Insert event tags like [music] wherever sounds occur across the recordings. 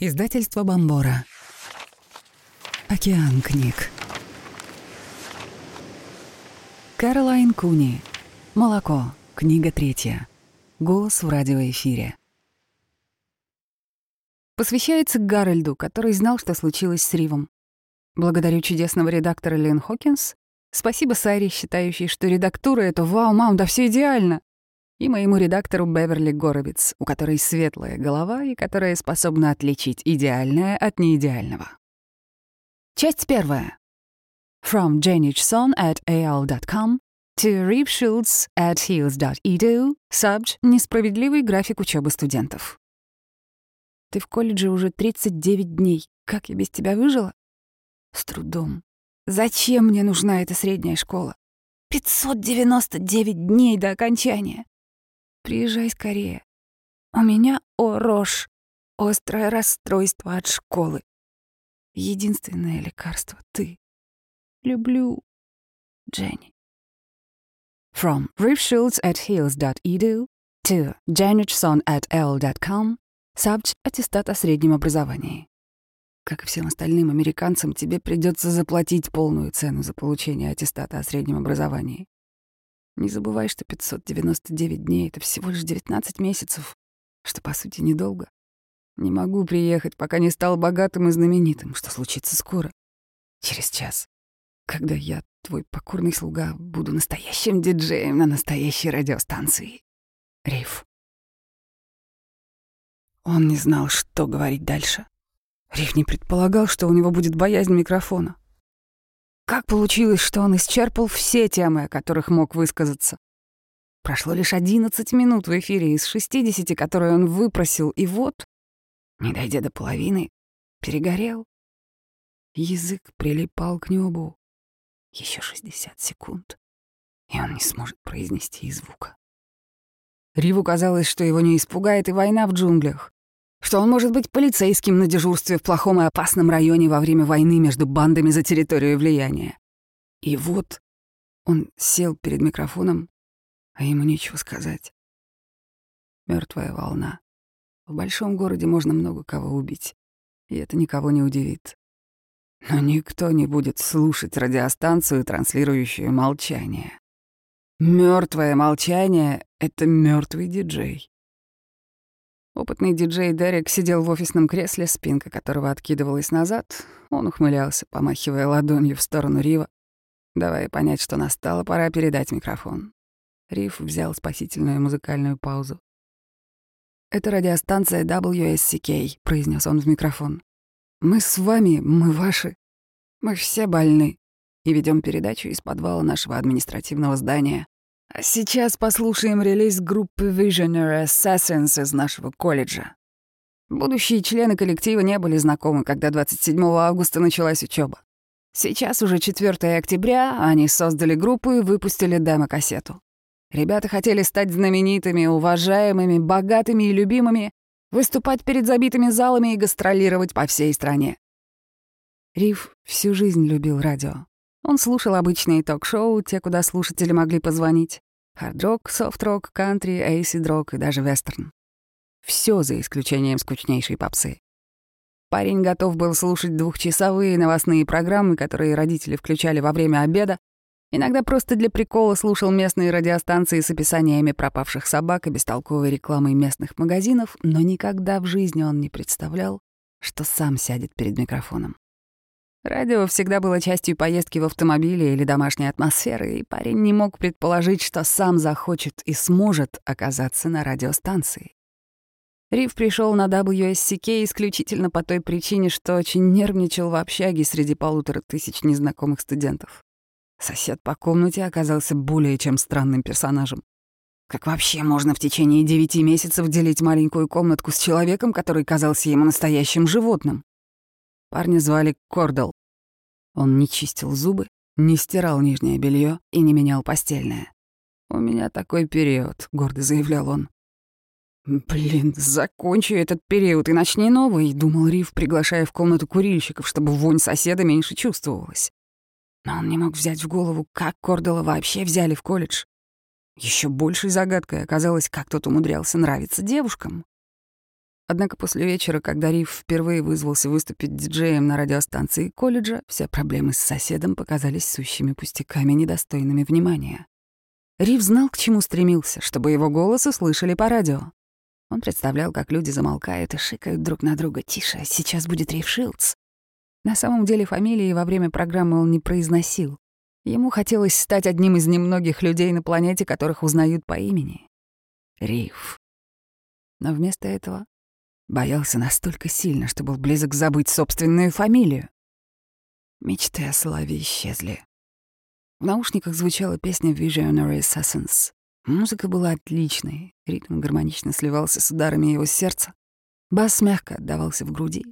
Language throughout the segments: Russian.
Издательство Бомбора. Океан книг. Кэролайн Куни. Молоко. Книга третья. Голос в радиоэфире. Посвящается Гарольду, который знал, что случилось с Ривом. Благодарю чудесного редактора Лен Хокинс. Спасибо Сайре, считающей, что редактура — это «Вау, мам, да все идеально!» И моему редактору Беверли Горовиц, у которой светлая голова и которая способна отличить идеальное от неидеального. Часть первая. From Son at al.com to Reeve Schultz at heels.edu, subj «Несправедливый график учебы студентов». Ты в колледже уже 39 дней. Как я без тебя выжила? С трудом. Зачем мне нужна эта средняя школа? 599 дней до окончания. Приезжай скорее. У меня, о, рожь, острое расстройство от школы. Единственное лекарство — ты. Люблю, Дженни. From rivschultz at heels.edu to janetson at l.com Subject — аттестат о среднем образовании. Как и всем остальным американцам, тебе придется заплатить полную цену за получение аттестата о среднем образовании. Не забывай, что 599 дней — это всего лишь 19 месяцев, что, по сути, недолго. Не могу приехать, пока не стал богатым и знаменитым, что случится скоро. Через час, когда я, твой покорный слуга, буду настоящим диджеем на настоящей радиостанции. Риф. Он не знал, что говорить дальше. Риф не предполагал, что у него будет боязнь микрофона. Как получилось, что он исчерпал все темы, о которых мог высказаться? Прошло лишь 11 минут в эфире из 60, которые он выпросил, и вот, не дойдя до половины, перегорел. Язык прилипал к небу. Еще 60 секунд, и он не сможет произнести и звука. Риву казалось, что его не испугает и война в джунглях, что он может быть полицейским на дежурстве в плохом и опасном районе во время войны между бандами за территорию влияния. И вот он сел перед микрофоном, а ему нечего сказать. Мертвая волна. В большом городе можно много кого убить, и это никого не удивит. Но никто не будет слушать радиостанцию, транслирующую молчание. Мертвое молчание — это мертвый диджей. Опытный диджей Дерек сидел в офисном кресле, спинка которого откидывалась назад. Он ухмылялся, помахивая ладонью в сторону Рива, давая понять, что настала пора передать микрофон. Рив взял спасительную музыкальную паузу. «Это радиостанция WSCK», — произнес он в микрофон. «Мы с вами, мы ваши. Мы все больны и ведем передачу из подвала нашего административного здания. Сейчас послушаем релиз группы Visionary Assassins из нашего колледжа. Будущие члены коллектива не были знакомы, когда 27 августа началась учеба. Сейчас уже 4 октября, они создали группу и выпустили демо-кассету. Ребята хотели стать знаменитыми, уважаемыми, богатыми и любимыми, выступать перед забитыми залами и гастролировать по всей стране. Риф всю жизнь любил радио. Он слушал обычные ток-шоу, те, куда слушатели могли позвонить. Хард-рок, софт-рок, кантри, эйсид-рок и даже вестерн. Все за исключением скучнейшей попсы. Парень готов был слушать двухчасовые новостные программы, которые родители включали во время обеда, Иногда просто для прикола слушал местные радиостанции с описаниями пропавших собак и бестолковой рекламой местных магазинов, но никогда в жизни он не представлял, что сам сядет перед микрофоном. Радио всегда было частью поездки в автомобиле или домашней атмосферы, и парень не мог предположить, что сам захочет и сможет оказаться на радиостанции. Рив пришел на WSCK исключительно по той причине, что очень нервничал в общаге среди полутора тысяч незнакомых студентов. Сосед по комнате оказался более чем странным персонажем. Как вообще можно в течение девяти месяцев делить маленькую комнатку с человеком, который казался ему настоящим животным? Парня звали Кордал. Он не чистил зубы, не стирал нижнее белье и не менял постельное. «У меня такой период», — гордо заявлял он. «Блин, закончи этот период и начни новый», — думал Рив, приглашая в комнату курильщиков, чтобы вонь соседа меньше чувствовалась. Но он не мог взять в голову, как Кордела вообще взяли в колледж. Еще большей загадкой оказалось, как тот умудрялся нравиться девушкам. Однако после вечера, когда Риф впервые вызвался выступить диджеем на радиостанции колледжа, все проблемы с соседом показались сущими пустяками, недостойными внимания. Риф знал, к чему стремился, чтобы его голос услышали по радио. Он представлял, как люди замолкают и шикают друг на друга. «Тише, сейчас будет Риф Шилдс». На самом деле фамилии во время программы он не произносил. Ему хотелось стать одним из немногих людей на планете, которых узнают по имени. Риф. Но вместо этого боялся настолько сильно, что был близок забыть собственную фамилию. Мечты о славе исчезли. В наушниках звучала песня Visionary Assassins. Музыка была отличной, ритм гармонично сливался с ударами его сердца. Бас мягко отдавался в груди.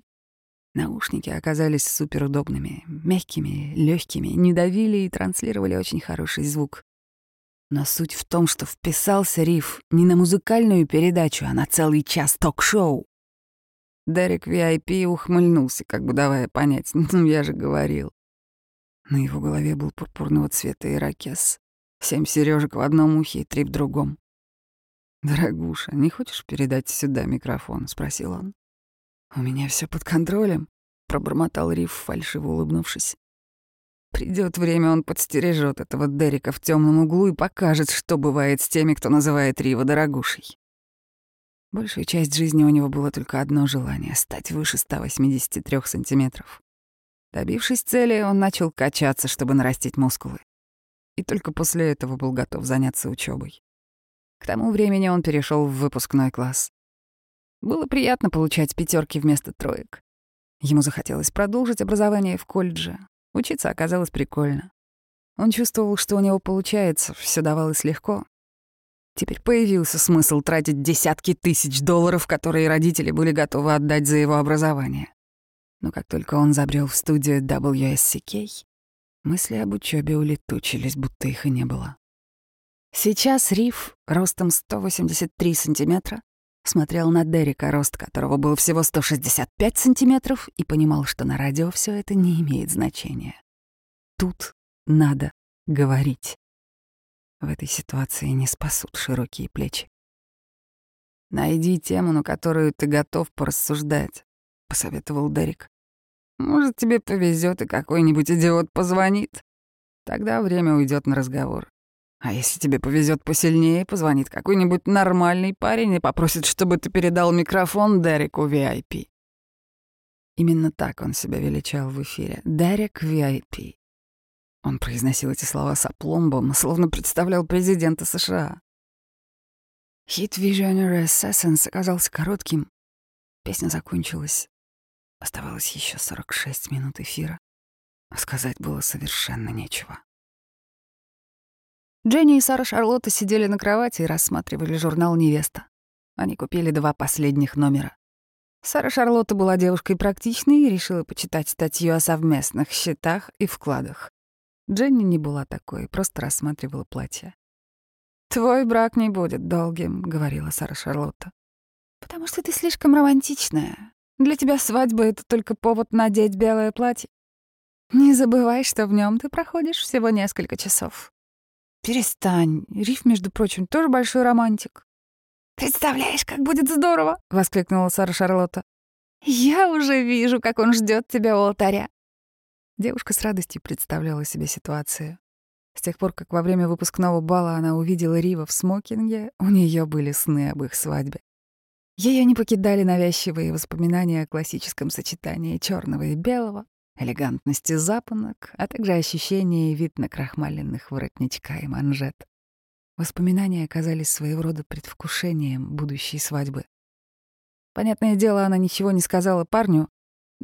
Наушники оказались суперудобными, мягкими, легкими, не давили и транслировали очень хороший звук. Но суть в том, что вписался риф не на музыкальную передачу, а на целый час ток-шоу. Дерек VIP ухмыльнулся, как бы давая понять, [laughs] ну я же говорил. На его голове был пурпурного цвета ирокез. Семь сережек в одном ухе и три в другом. «Дорогуша, не хочешь передать сюда микрофон?» — спросил он. «У меня все под контролем», — пробормотал Риф, фальшиво улыбнувшись. Придет время, он подстережет этого Дерека в темном углу и покажет, что бывает с теми, кто называет Рива дорогушей. Большую часть жизни у него было только одно желание — стать выше 183 сантиметров. Добившись цели, он начал качаться, чтобы нарастить мускулы и только после этого был готов заняться учебой. К тому времени он перешел в выпускной класс. Было приятно получать пятерки вместо троек. Ему захотелось продолжить образование в колледже. Учиться оказалось прикольно. Он чувствовал, что у него получается, все давалось легко. Теперь появился смысл тратить десятки тысяч долларов, которые родители были готовы отдать за его образование. Но как только он забрел в студию WSCK, Мысли об учебе улетучились, будто их и не было. Сейчас Риф, ростом 183 сантиметра, смотрел на Дерека, рост которого был всего 165 сантиметров, и понимал, что на радио все это не имеет значения. Тут надо говорить. В этой ситуации не спасут широкие плечи. «Найди тему, на которую ты готов порассуждать», — посоветовал Дерек. Может, тебе повезет и какой-нибудь идиот позвонит. Тогда время уйдет на разговор. А если тебе повезет посильнее, позвонит какой-нибудь нормальный парень и попросит, чтобы ты передал микрофон Дереку VIP. Именно так он себя величал в эфире. Дерек VIP. Он произносил эти слова с опломбом, словно представлял президента США. Хит Visionary Assassins оказался коротким. Песня закончилась. Оставалось еще 46 минут эфира, сказать было совершенно нечего. Дженни и Сара Шарлотта сидели на кровати и рассматривали журнал «Невеста». Они купили два последних номера. Сара Шарлотта была девушкой практичной и решила почитать статью о совместных счетах и вкладах. Дженни не была такой, просто рассматривала платье. «Твой брак не будет долгим», — говорила Сара Шарлотта. «Потому что ты слишком романтичная. Для тебя свадьба — это только повод надеть белое платье. Не забывай, что в нем ты проходишь всего несколько часов. Перестань. Риф, между прочим, тоже большой романтик. «Представляешь, как будет здорово!» — воскликнула Сара Шарлотта. «Я уже вижу, как он ждет тебя у алтаря». Девушка с радостью представляла себе ситуацию. С тех пор, как во время выпускного бала она увидела Рива в смокинге, у нее были сны об их свадьбе. Ее не покидали навязчивые воспоминания о классическом сочетании черного и белого, элегантности запонок, а также ощущение и вид на крахмаленных воротничка и манжет. Воспоминания оказались своего рода предвкушением будущей свадьбы. Понятное дело, она ничего не сказала парню.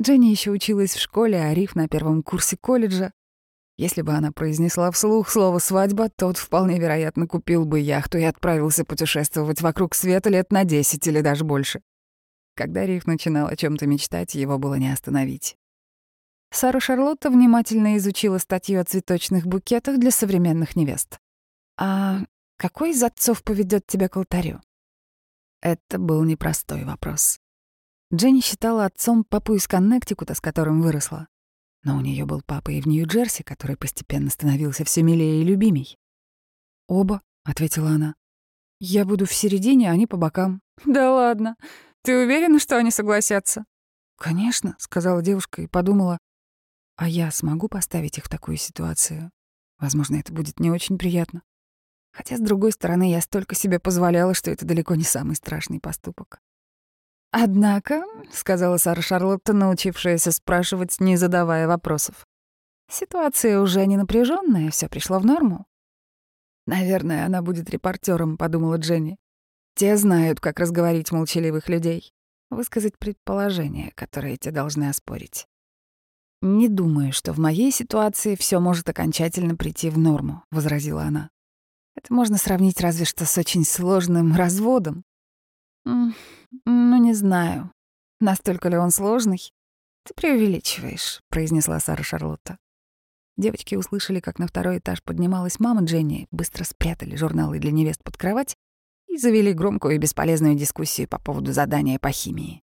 Дженни еще училась в школе, а Риф на первом курсе колледжа. Если бы она произнесла вслух слово «свадьба», тот вполне вероятно купил бы яхту и отправился путешествовать вокруг света лет на десять или даже больше. Когда Риф начинал о чем то мечтать, его было не остановить. Сара Шарлотта внимательно изучила статью о цветочных букетах для современных невест. «А какой из отцов поведет тебя к алтарю?» Это был непростой вопрос. Дженни считала отцом папу из Коннектикута, с которым выросла. Но у нее был папа и в Нью-Джерси, который постепенно становился все милее и любимей. «Оба», — ответила она. «Я буду в середине, а они по бокам». [laughs] «Да ладно. Ты уверена, что они согласятся?» «Конечно», — сказала девушка и подумала, «а я смогу поставить их в такую ситуацию? Возможно, это будет не очень приятно. Хотя, с другой стороны, я столько себе позволяла, что это далеко не самый страшный поступок». «Однако», — сказала Сара Шарлотта, научившаяся спрашивать, не задавая вопросов, «ситуация уже не напряженная, все пришло в норму». «Наверное, она будет репортером», — подумала Дженни. Те знают, как разговорить молчаливых людей, высказать предположения, которые те должны оспорить. «Не думаю, что в моей ситуации все может окончательно прийти в норму», — возразила она. «Это можно сравнить разве что с очень сложным разводом». «Ну, не знаю. Настолько ли он сложный?» «Ты преувеличиваешь», — произнесла Сара Шарлотта. Девочки услышали, как на второй этаж поднималась мама Дженни, быстро спрятали журналы для невест под кровать и завели громкую и бесполезную дискуссию по поводу задания по химии.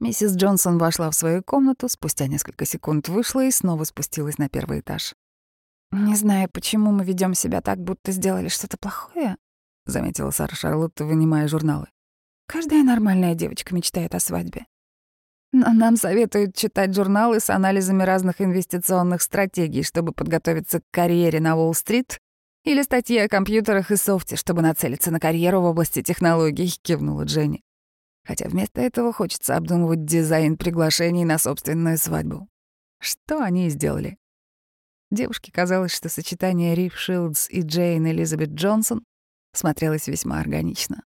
Миссис Джонсон вошла в свою комнату, спустя несколько секунд вышла и снова спустилась на первый этаж. «Не знаю, почему мы ведем себя так, будто сделали что-то плохое», — заметила Сара Шарлотта, вынимая журналы. «Каждая нормальная девочка мечтает о свадьбе. Но нам советуют читать журналы с анализами разных инвестиционных стратегий, чтобы подготовиться к карьере на Уолл-стрит или статьи о компьютерах и софте, чтобы нацелиться на карьеру в области технологий, кивнула Дженни. Хотя вместо этого хочется обдумывать дизайн приглашений на собственную свадьбу. Что они и сделали. Девушке казалось, что сочетание Риф Шилдс и Джейн Элизабет Джонсон смотрелось весьма органично.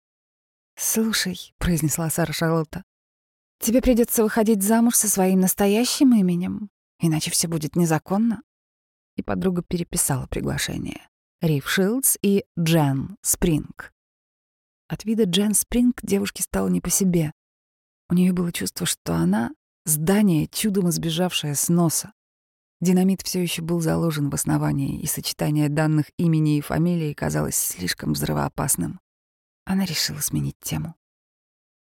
«Слушай», — произнесла Сара Шарлотта, — «тебе придется выходить замуж со своим настоящим именем, иначе все будет незаконно». И подруга переписала приглашение. Риф Шилдс и Джен Спринг. От вида Джен Спринг девушке стало не по себе. У нее было чувство, что она — здание, чудом избежавшее с носа. Динамит все еще был заложен в основании, и сочетание данных имени и фамилии казалось слишком взрывоопасным. Она решила сменить тему.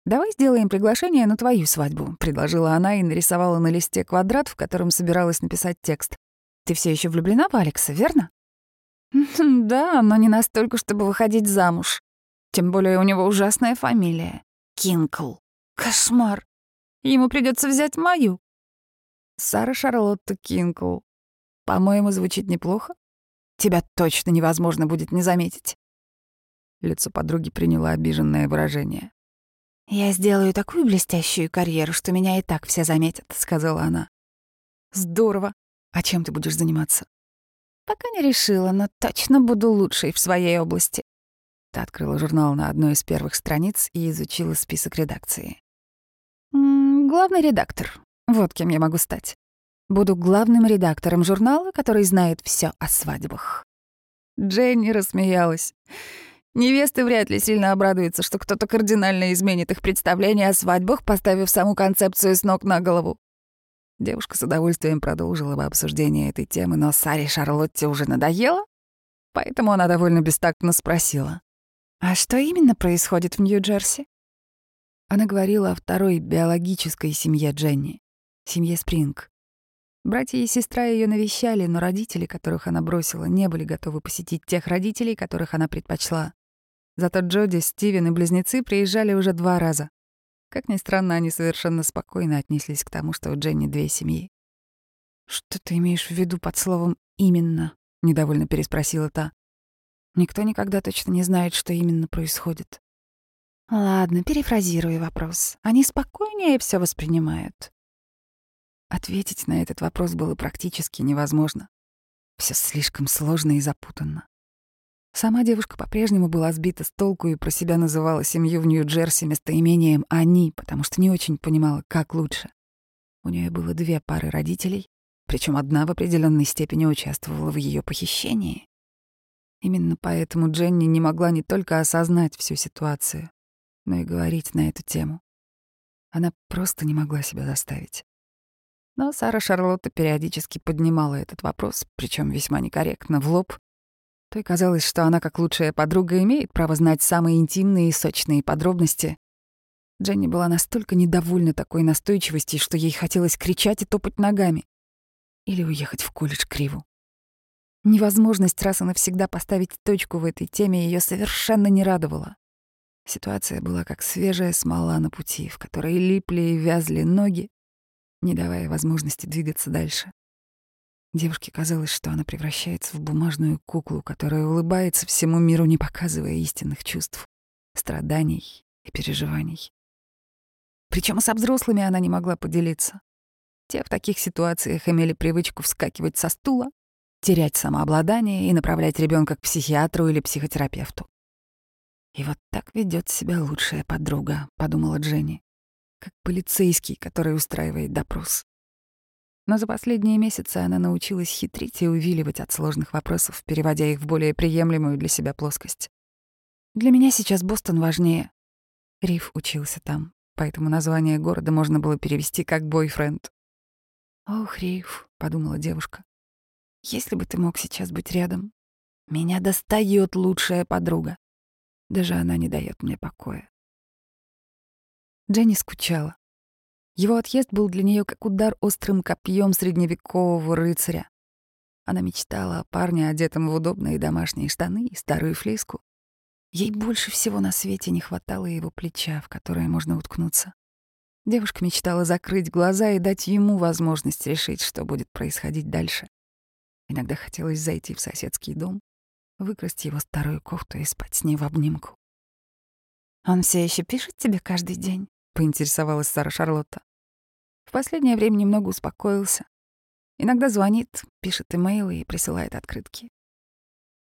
«Давай сделаем приглашение на твою свадьбу», — предложила она и нарисовала на листе квадрат, в котором собиралась написать текст. «Ты все еще влюблена в Алекса, верно?» [laughs] «Да, но не настолько, чтобы выходить замуж. Тем более у него ужасная фамилия. Кинкл. Кошмар. Ему придется взять мою». Сара Шарлотта Кинкл. По-моему, звучит неплохо. Тебя точно невозможно будет не заметить. Лицо подруги приняло обиженное выражение. «Я сделаю такую блестящую карьеру, что меня и так все заметят», — сказала она. «Здорово. А чем ты будешь заниматься?» Пока не решила, но точно буду лучшей в своей области. Та открыла журнал на одной из первых страниц и изучила список редакции. «М -м, «Главный редактор. Вот кем я могу стать. Буду главным редактором журнала, который знает все о свадьбах». Дженни рассмеялась. Невесты вряд ли сильно обрадуются, что кто-то кардинально изменит их представление о свадьбах, поставив саму концепцию с ног на голову. Девушка с удовольствием продолжила бы обсуждение этой темы, но Саре Шарлотте уже надоело, поэтому она довольно бестактно спросила. «А что именно происходит в Нью-Джерси?» Она говорила о второй биологической семье Дженни, семье Спринг. Братья и сестра ее навещали, но родители, которых она бросила, не были готовы посетить тех родителей, которых она предпочла. Зато Джоди, Стивен и близнецы приезжали уже два раза. Как ни странно, они совершенно спокойно отнеслись к тому, что у Дженни две семьи. «Что ты имеешь в виду под словом «именно»?» — недовольно переспросила та. «Никто никогда точно не знает, что именно происходит». «Ладно, перефразирую вопрос. Они спокойнее все воспринимают». Ответить на этот вопрос было практически невозможно. Все слишком сложно и запутанно. Сама девушка по-прежнему была сбита с толку и про себя называла семью в Нью-Джерси местоимением «они», потому что не очень понимала, как лучше. У нее было две пары родителей, причем одна в определенной степени участвовала в ее похищении. Именно поэтому Дженни не могла не только осознать всю ситуацию, но и говорить на эту тему. Она просто не могла себя заставить. Но Сара Шарлотта периодически поднимала этот вопрос, причем весьма некорректно, в лоб, той казалось, что она, как лучшая подруга, имеет право знать самые интимные и сочные подробности. Дженни была настолько недовольна такой настойчивостью, что ей хотелось кричать и топать ногами. Или уехать в колледж Криву. Невозможность раз и навсегда поставить точку в этой теме ее совершенно не радовала. Ситуация была как свежая смола на пути, в которой липли и вязли ноги, не давая возможности двигаться дальше. Девушке казалось, что она превращается в бумажную куклу, которая улыбается всему миру, не показывая истинных чувств, страданий и переживаний. Причем со взрослыми она не могла поделиться. Те в таких ситуациях имели привычку вскакивать со стула, терять самообладание и направлять ребенка к психиатру или психотерапевту. И вот так ведет себя лучшая подруга, подумала Дженни, как полицейский, который устраивает допрос. Но за последние месяцы она научилась хитрить и увиливать от сложных вопросов, переводя их в более приемлемую для себя плоскость. Для меня сейчас Бостон важнее. Риф учился там, поэтому название города можно было перевести как «бойфренд». «Ох, Риф», — подумала девушка, — «если бы ты мог сейчас быть рядом. Меня достает лучшая подруга. Даже она не дает мне покоя». Дженни скучала. Его отъезд был для нее как удар острым копьем средневекового рыцаря. Она мечтала о парне, одетом в удобные домашние штаны и старую флиску. Ей больше всего на свете не хватало его плеча, в которое можно уткнуться. Девушка мечтала закрыть глаза и дать ему возможность решить, что будет происходить дальше. Иногда хотелось зайти в соседский дом, выкрасть его старую кофту и спать с ней в обнимку. «Он все еще пишет тебе каждый день?» — поинтересовалась Сара Шарлотта. В последнее время немного успокоился. Иногда звонит, пишет имейлы и присылает открытки.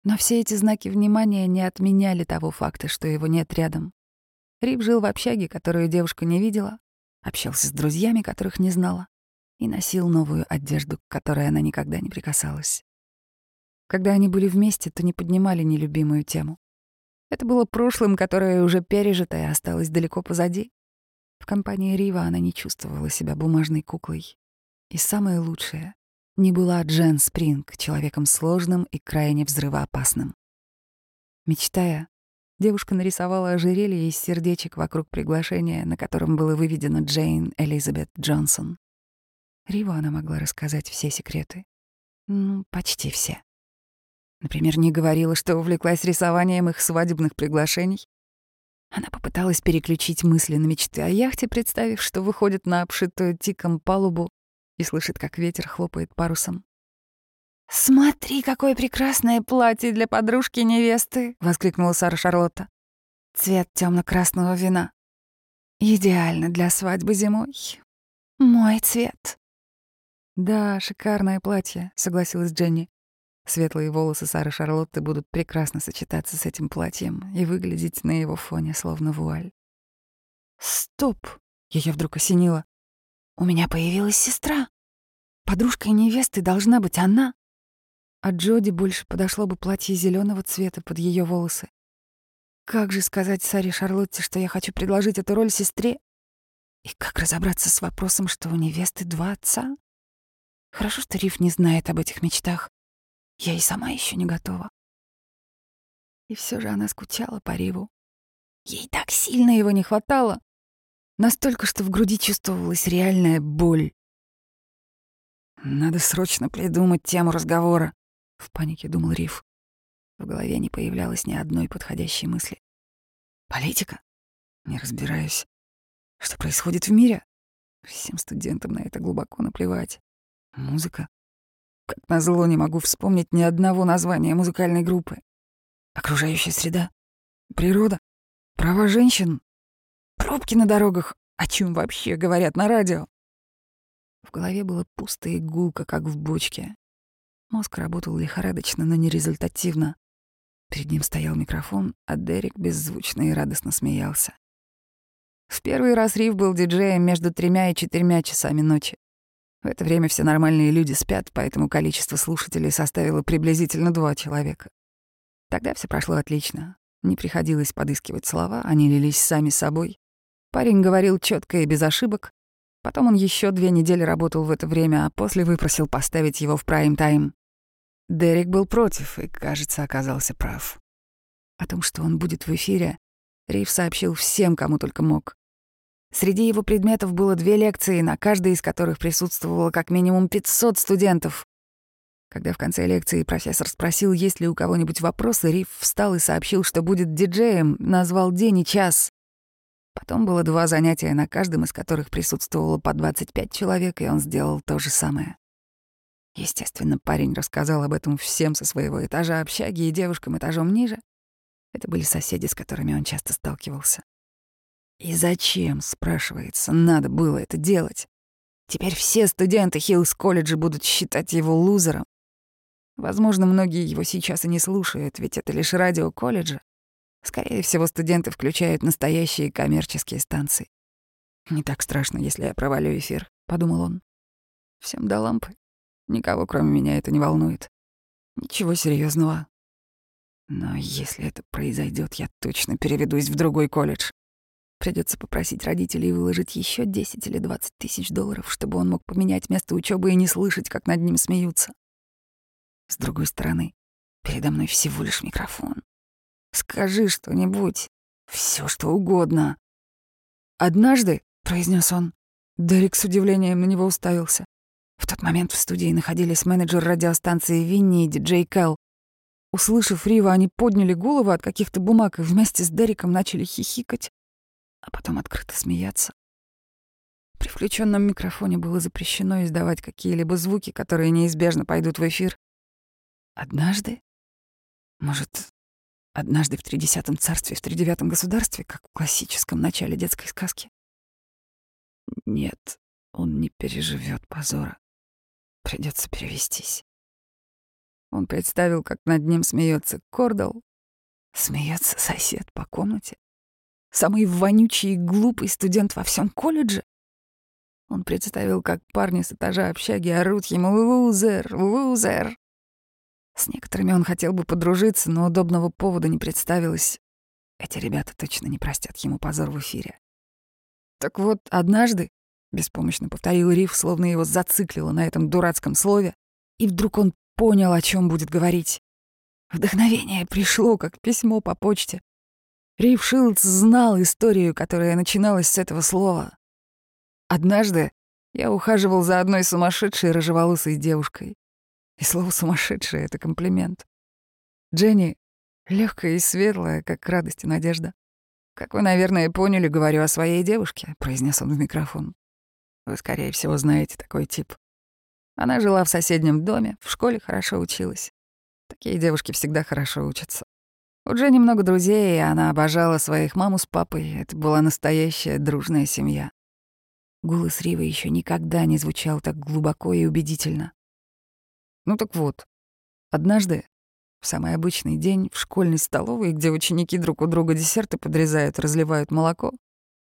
Но все эти знаки внимания не отменяли того факта, что его нет рядом. Рип жил в общаге, которую девушка не видела, общался с друзьями, которых не знала, и носил новую одежду, к которой она никогда не прикасалась. Когда они были вместе, то не поднимали нелюбимую тему. Это было прошлым, которое уже пережито и осталось далеко позади. В компании Рива она не чувствовала себя бумажной куклой. И самое лучшее — не была Джен Спринг человеком сложным и крайне взрывоопасным. Мечтая, девушка нарисовала ожерелье из сердечек вокруг приглашения, на котором было выведено Джейн Элизабет Джонсон. Риву она могла рассказать все секреты. Ну, почти все. Например, не говорила, что увлеклась рисованием их свадебных приглашений, она попыталась переключить мысли на мечты о яхте, представив, что выходит на обшитую тиком палубу и слышит, как ветер хлопает парусом. «Смотри, какое прекрасное платье для подружки невесты!» — воскликнула Сара Шарлотта. «Цвет темно красного вина. Идеально для свадьбы зимой. Мой цвет». «Да, шикарное платье», — согласилась Дженни. Светлые волосы Сары Шарлотты будут прекрасно сочетаться с этим платьем и выглядеть на его фоне словно вуаль. «Стоп!» — ее вдруг осенило. «У меня появилась сестра. Подружка и невесты должна быть она». А Джоди больше подошло бы платье зеленого цвета под ее волосы. Как же сказать Саре Шарлотте, что я хочу предложить эту роль сестре? И как разобраться с вопросом, что у невесты два отца? Хорошо, что Риф не знает об этих мечтах. Я и сама еще не готова. И все же она скучала по Риву. Ей так сильно его не хватало. Настолько, что в груди чувствовалась реальная боль. «Надо срочно придумать тему разговора», — в панике думал Риф. В голове не появлялось ни одной подходящей мысли. «Политика? Не разбираюсь. Что происходит в мире? Всем студентам на это глубоко наплевать. Музыка? Как назло, не могу вспомнить ни одного названия музыкальной группы. Окружающая среда, природа, права женщин, пробки на дорогах, о чем вообще говорят на радио. В голове было пусто и гулко, как в бочке. Мозг работал лихорадочно, но нерезультативно. Перед ним стоял микрофон, а Дерек беззвучно и радостно смеялся. В первый раз Рив был диджеем между тремя и четырьмя часами ночи. В это время все нормальные люди спят, поэтому количество слушателей составило приблизительно два человека. Тогда все прошло отлично. Не приходилось подыскивать слова, они лились сами собой. Парень говорил четко и без ошибок. Потом он еще две недели работал в это время, а после выпросил поставить его в прайм-тайм. Дерек был против и, кажется, оказался прав. О том, что он будет в эфире, Рив сообщил всем, кому только мог. Среди его предметов было две лекции, на каждой из которых присутствовало как минимум 500 студентов. Когда в конце лекции профессор спросил, есть ли у кого-нибудь вопросы, Риф встал и сообщил, что будет диджеем, назвал день и час. Потом было два занятия, на каждом из которых присутствовало по 25 человек, и он сделал то же самое. Естественно, парень рассказал об этом всем со своего этажа общаги и девушкам этажом ниже. Это были соседи, с которыми он часто сталкивался. И зачем, спрашивается, надо было это делать? Теперь все студенты Хиллс колледжа будут считать его лузером. Возможно, многие его сейчас и не слушают, ведь это лишь радио колледжа. Скорее всего, студенты включают настоящие коммерческие станции. «Не так страшно, если я провалю эфир», — подумал он. «Всем до лампы. Никого, кроме меня, это не волнует. Ничего серьезного. Но если это произойдет, я точно переведусь в другой колледж. Придется попросить родителей выложить еще 10 или 20 тысяч долларов, чтобы он мог поменять место учебы и не слышать, как над ним смеются. С другой стороны, передо мной всего лишь микрофон. Скажи что-нибудь, все что угодно. Однажды, произнес он, Дерек с удивлением на него уставился. В тот момент в студии находились менеджер радиостанции Винни и диджей Кэл. Услышав Рива, они подняли головы от каких-то бумаг и вместе с Дереком начали хихикать, а потом открыто смеяться. При включенном микрофоне было запрещено издавать какие-либо звуки, которые неизбежно пойдут в эфир. Однажды, может, однажды в тридесятом царстве, в тридевятом государстве, как в классическом начале детской сказки. Нет, он не переживет позора. Придется перевестись. Он представил, как над ним смеется Кордал, смеется сосед по комнате, самый вонючий и глупый студент во всем колледже. Он представил, как парни с этажа общаги орут ему «Лузер! Лузер!». С некоторыми он хотел бы подружиться, но удобного повода не представилось. Эти ребята точно не простят ему позор в эфире. Так вот, однажды Беспомощно повторил Риф, словно его зациклило на этом дурацком слове, и вдруг он понял, о чем будет говорить. Вдохновение пришло, как письмо по почте. Риф Шилдс знал историю, которая начиналась с этого слова. Однажды я ухаживал за одной сумасшедшей рыжеволосой девушкой. И слово «сумасшедшая» — это комплимент. Дженни легкая и светлая, как радость и надежда. «Как вы, наверное, поняли, говорю о своей девушке», — произнес он в микрофон. Вы, скорее всего, знаете такой тип. Она жила в соседнем доме, в школе хорошо училась. Такие девушки всегда хорошо учатся. У Дженни много друзей, и она обожала своих маму с папой. Это была настоящая дружная семья. Голос Ривы еще никогда не звучал так глубоко и убедительно. Ну так вот, однажды, в самый обычный день, в школьной столовой, где ученики друг у друга десерты подрезают, разливают молоко,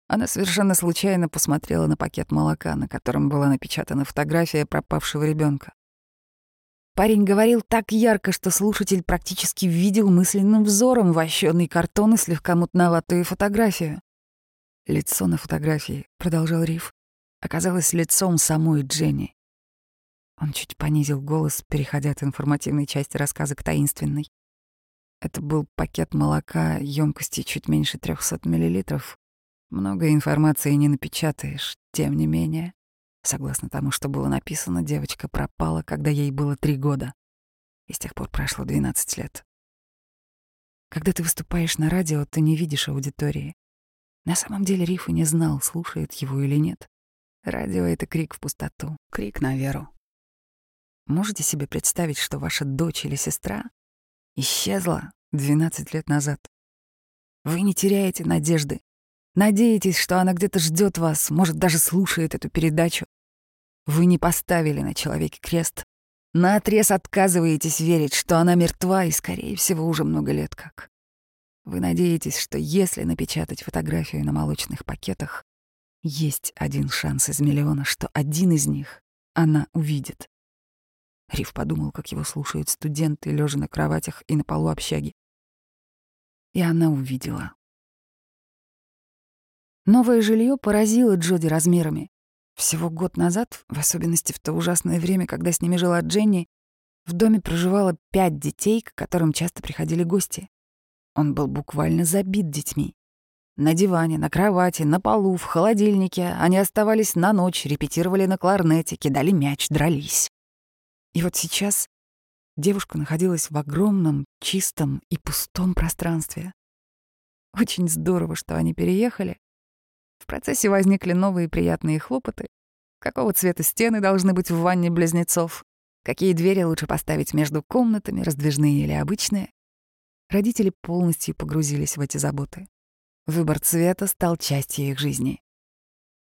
она совершенно случайно посмотрела на пакет молока, на котором была напечатана фотография пропавшего ребенка. Парень говорил так ярко, что слушатель практически видел мысленным взором вощёный картон и слегка мутноватую фотографию. Лицо на фотографии, продолжал Риф, оказалось лицом самой Дженни. Он чуть понизил голос, переходя от информативной части рассказа к таинственной. Это был пакет молока емкостью чуть меньше 300 миллилитров, много информации не напечатаешь, тем не менее. Согласно тому, что было написано, девочка пропала, когда ей было три года. И с тех пор прошло 12 лет. Когда ты выступаешь на радио, ты не видишь аудитории. На самом деле Риф и не знал, слушает его или нет. Радио — это крик в пустоту, крик на веру. Можете себе представить, что ваша дочь или сестра исчезла 12 лет назад? Вы не теряете надежды, Надеетесь, что она где-то ждет вас, может, даже слушает эту передачу. Вы не поставили на человеке крест. Наотрез отказываетесь верить, что она мертва и, скорее всего, уже много лет как. Вы надеетесь, что если напечатать фотографию на молочных пакетах, есть один шанс из миллиона, что один из них она увидит. Риф подумал, как его слушают студенты, лежа на кроватях и на полу общаги. И она увидела. Новое жилье поразило Джоди размерами. Всего год назад, в особенности в то ужасное время, когда с ними жила Дженни, в доме проживало пять детей, к которым часто приходили гости. Он был буквально забит детьми. На диване, на кровати, на полу, в холодильнике они оставались на ночь, репетировали на кларнете, кидали мяч, дрались. И вот сейчас девушка находилась в огромном, чистом и пустом пространстве. Очень здорово, что они переехали. В процессе возникли новые приятные хлопоты. Какого цвета стены должны быть в ванне близнецов? Какие двери лучше поставить между комнатами, раздвижные или обычные? Родители полностью погрузились в эти заботы. Выбор цвета стал частью их жизни.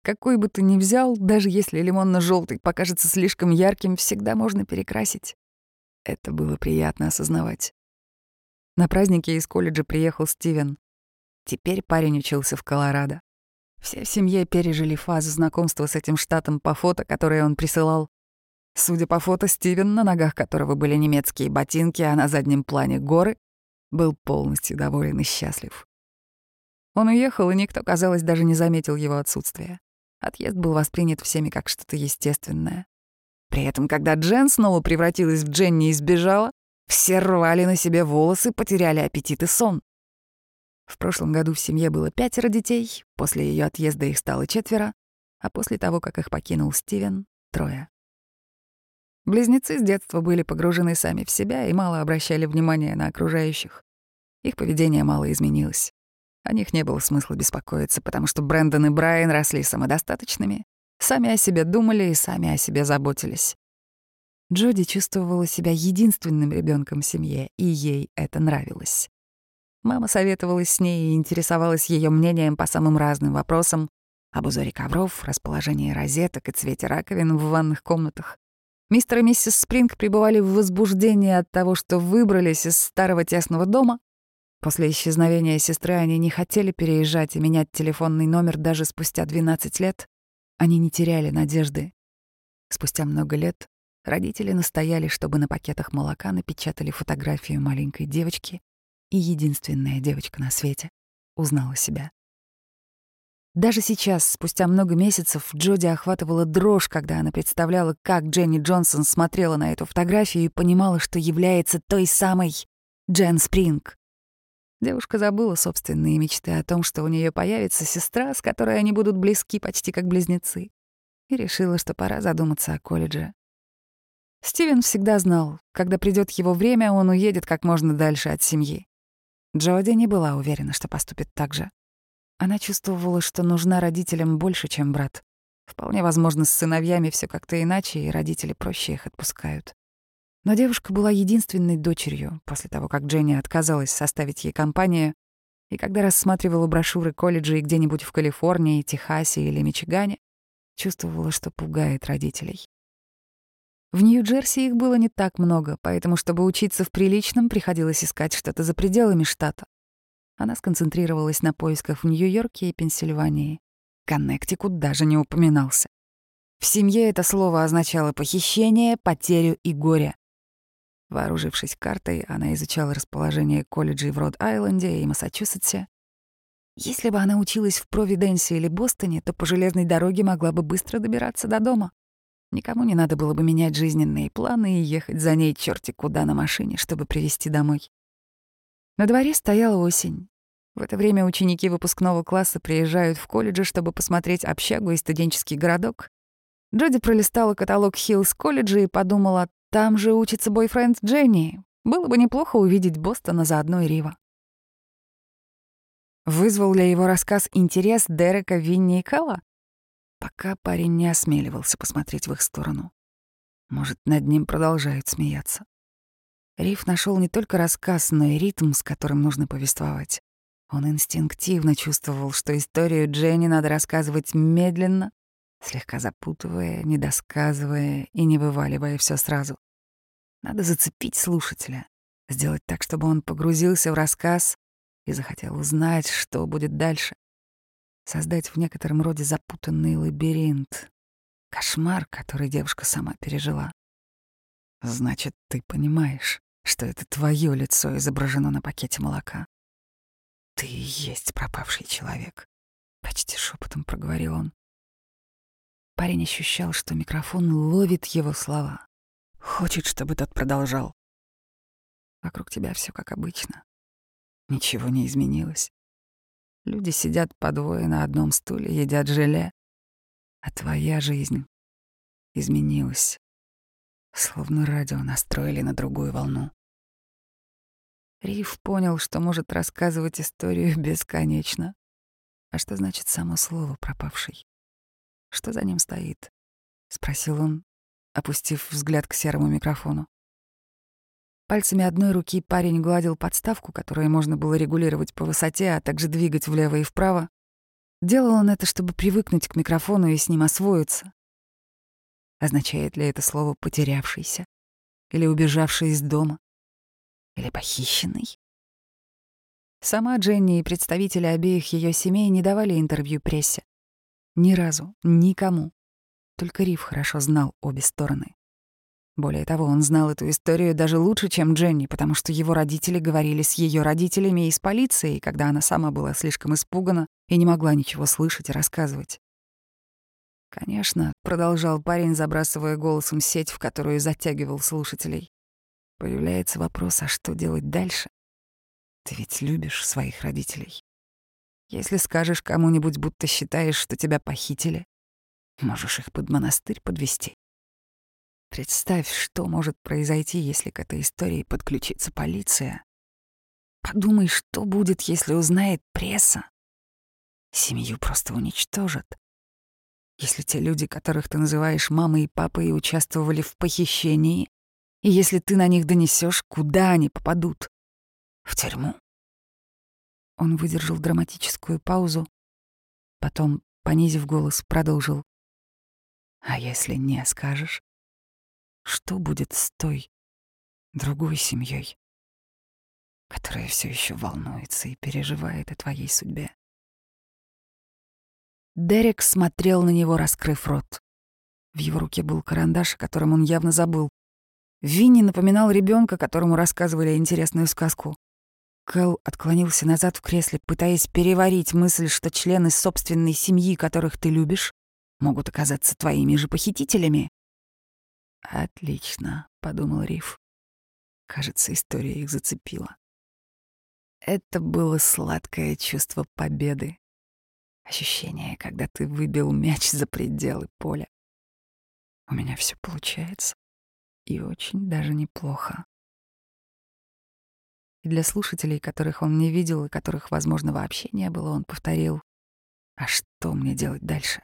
Какой бы ты ни взял, даже если лимонно-желтый покажется слишком ярким, всегда можно перекрасить. Это было приятно осознавать. На празднике из колледжа приехал Стивен. Теперь парень учился в Колорадо. Все в семье пережили фазу знакомства с этим штатом по фото, которые он присылал. Судя по фото, Стивен, на ногах которого были немецкие ботинки, а на заднем плане горы, был полностью доволен и счастлив. Он уехал, и никто, казалось, даже не заметил его отсутствия. Отъезд был воспринят всеми как что-то естественное. При этом, когда Джен снова превратилась в Дженни и сбежала, все рвали на себе волосы, потеряли аппетит и сон. В прошлом году в семье было пятеро детей, после ее отъезда их стало четверо, а после того, как их покинул Стивен — трое. Близнецы с детства были погружены сами в себя и мало обращали внимания на окружающих. Их поведение мало изменилось. О них не было смысла беспокоиться, потому что Брэндон и Брайан росли самодостаточными, сами о себе думали и сами о себе заботились. Джоди чувствовала себя единственным ребенком в семье, и ей это нравилось. Мама советовалась с ней и интересовалась ее мнением по самым разным вопросам об узоре ковров, расположении розеток и цвете раковин в ванных комнатах. Мистер и миссис Спринг пребывали в возбуждении от того, что выбрались из старого тесного дома. После исчезновения сестры они не хотели переезжать и менять телефонный номер даже спустя 12 лет. Они не теряли надежды. Спустя много лет родители настояли, чтобы на пакетах молока напечатали фотографию маленькой девочки, и единственная девочка на свете узнала себя. Даже сейчас, спустя много месяцев, Джоди охватывала дрожь, когда она представляла, как Дженни Джонсон смотрела на эту фотографию и понимала, что является той самой Джен Спринг. Девушка забыла собственные мечты о том, что у нее появится сестра, с которой они будут близки почти как близнецы, и решила, что пора задуматься о колледже. Стивен всегда знал, когда придет его время, он уедет как можно дальше от семьи. Джоди не была уверена, что поступит так же. Она чувствовала, что нужна родителям больше, чем брат. Вполне возможно, с сыновьями все как-то иначе, и родители проще их отпускают. Но девушка была единственной дочерью после того, как Дженни отказалась составить ей компанию, и когда рассматривала брошюры колледжей где-нибудь в Калифорнии, Техасе или Мичигане, чувствовала, что пугает родителей. В Нью-Джерси их было не так много, поэтому, чтобы учиться в приличном, приходилось искать что-то за пределами штата. Она сконцентрировалась на поисках в Нью-Йорке и Пенсильвании. Коннектикут даже не упоминался. В семье это слово означало похищение, потерю и горе. Вооружившись картой, она изучала расположение колледжей в Род-Айленде и Массачусетсе. Если бы она училась в Провиденсе или Бостоне, то по железной дороге могла бы быстро добираться до дома. Никому не надо было бы менять жизненные планы и ехать за ней черти куда на машине, чтобы привезти домой. На дворе стояла осень. В это время ученики выпускного класса приезжают в колледж, чтобы посмотреть общагу и студенческий городок. Джоди пролистала каталог Хиллс колледжа и подумала, там же учится бойфренд Дженни. Было бы неплохо увидеть Бостона заодно и Рива. Вызвал ли его рассказ интерес Дерека, Винни и Кэлла? Пока парень не осмеливался посмотреть в их сторону. Может, над ним продолжают смеяться. Риф нашел не только рассказ, но и ритм, с которым нужно повествовать. Он инстинктивно чувствовал, что историю Дженни надо рассказывать медленно, слегка запутывая, недосказывая и не вываливая все сразу. Надо зацепить слушателя, сделать так, чтобы он погрузился в рассказ и захотел узнать, что будет дальше создать в некотором роде запутанный лабиринт. Кошмар, который девушка сама пережила. Значит, ты понимаешь, что это твое лицо изображено на пакете молока. Ты и есть пропавший человек. Почти шепотом проговорил он. Парень ощущал, что микрофон ловит его слова. Хочет, чтобы тот продолжал. Вокруг тебя все как обычно. Ничего не изменилось. Люди сидят по двое на одном стуле, едят желе. А твоя жизнь изменилась. Словно радио настроили на другую волну. Риф понял, что может рассказывать историю [laughs] бесконечно. А что значит само слово «пропавший»? Что за ним стоит? Спросил он, опустив взгляд к серому микрофону. Пальцами одной руки парень гладил подставку, которую можно было регулировать по высоте, а также двигать влево и вправо. Делал он это, чтобы привыкнуть к микрофону и с ним освоиться. Означает ли это слово «потерявшийся» или «убежавший из дома» или «похищенный»? Сама Дженни и представители обеих ее семей не давали интервью прессе. Ни разу, никому. Только Риф хорошо знал обе стороны. Более того, он знал эту историю даже лучше, чем Дженни, потому что его родители говорили с ее родителями и с полицией, когда она сама была слишком испугана и не могла ничего слышать и рассказывать. «Конечно», — продолжал парень, забрасывая голосом сеть, в которую затягивал слушателей. «Появляется вопрос, а что делать дальше? Ты ведь любишь своих родителей. Если скажешь кому-нибудь, будто считаешь, что тебя похитили, можешь их под монастырь подвести. Представь, что может произойти, если к этой истории подключится полиция. Подумай, что будет, если узнает пресса. Семью просто уничтожат. Если те люди, которых ты называешь мамой и папой, участвовали в похищении, и если ты на них донесешь, куда они попадут? В тюрьму. Он выдержал драматическую паузу, потом, понизив голос, продолжил. «А если не скажешь, что будет с той другой семьей, которая все еще волнуется и переживает о твоей судьбе?» Дерек смотрел на него, раскрыв рот. В его руке был карандаш, о котором он явно забыл. Винни напоминал ребенка, которому рассказывали интересную сказку. Кэл отклонился назад в кресле, пытаясь переварить мысль, что члены собственной семьи, которых ты любишь, могут оказаться твоими же похитителями. «Отлично», — подумал Риф. Кажется, история их зацепила. Это было сладкое чувство победы. Ощущение, когда ты выбил мяч за пределы поля. У меня все получается. И очень даже неплохо. И для слушателей, которых он не видел и которых, возможно, вообще не было, он повторил «А что мне делать дальше?»